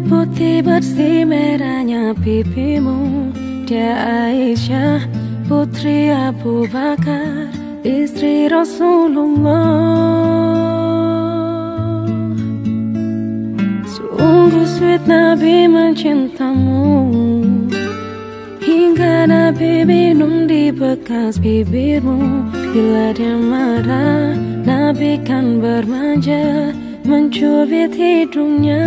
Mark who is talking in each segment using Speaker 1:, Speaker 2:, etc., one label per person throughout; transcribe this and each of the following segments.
Speaker 1: Putih bersih merahnya pipimu. Dia Aisyah Putri Abu Bakar Istri Rasulullah. Sungguh sweet Nabi mencintamu. Hingga Nabi minum di bekas bibirmu. Bila dia marah Nabi kan bermanja Mencubit hidungnya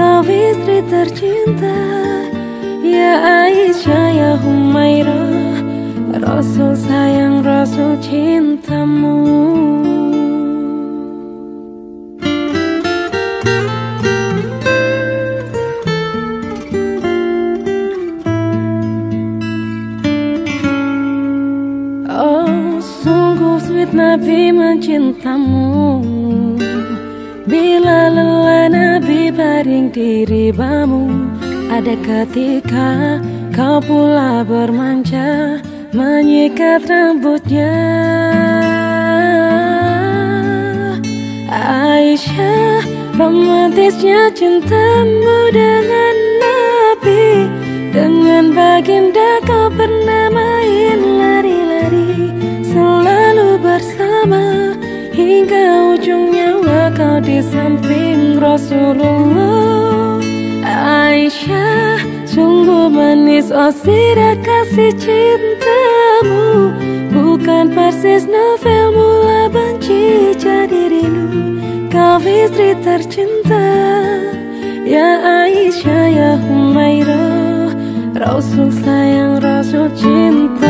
Speaker 1: Kau istri tercinta Ya Aisyah ya Humairah Rasul sayang Rasul cintamu. Oh sungguh sweet Nabi mencintamu Nabi baring di ribamu Ada ketika kau pula bermanja Menyikat rambutnya. Aisyah Romantisnya cintamu dengan Nabi. Dengan baginda kau pernah main lari-lari Selalu bersama. Hingga ujung nyawa kau di samping Rasulullah Aisyah Sungguh manis oh sirah kasih cintamu. Bukan persis novel mula benci jadi rindu Kau istri tercinta Ya Aisyah ya Humairah. Rasul sayang Rasul cintamu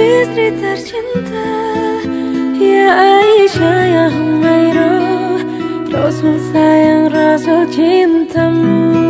Speaker 1: istri tercinta Ya Aisyah ya Humairah Rasul sayang Rasul cintamu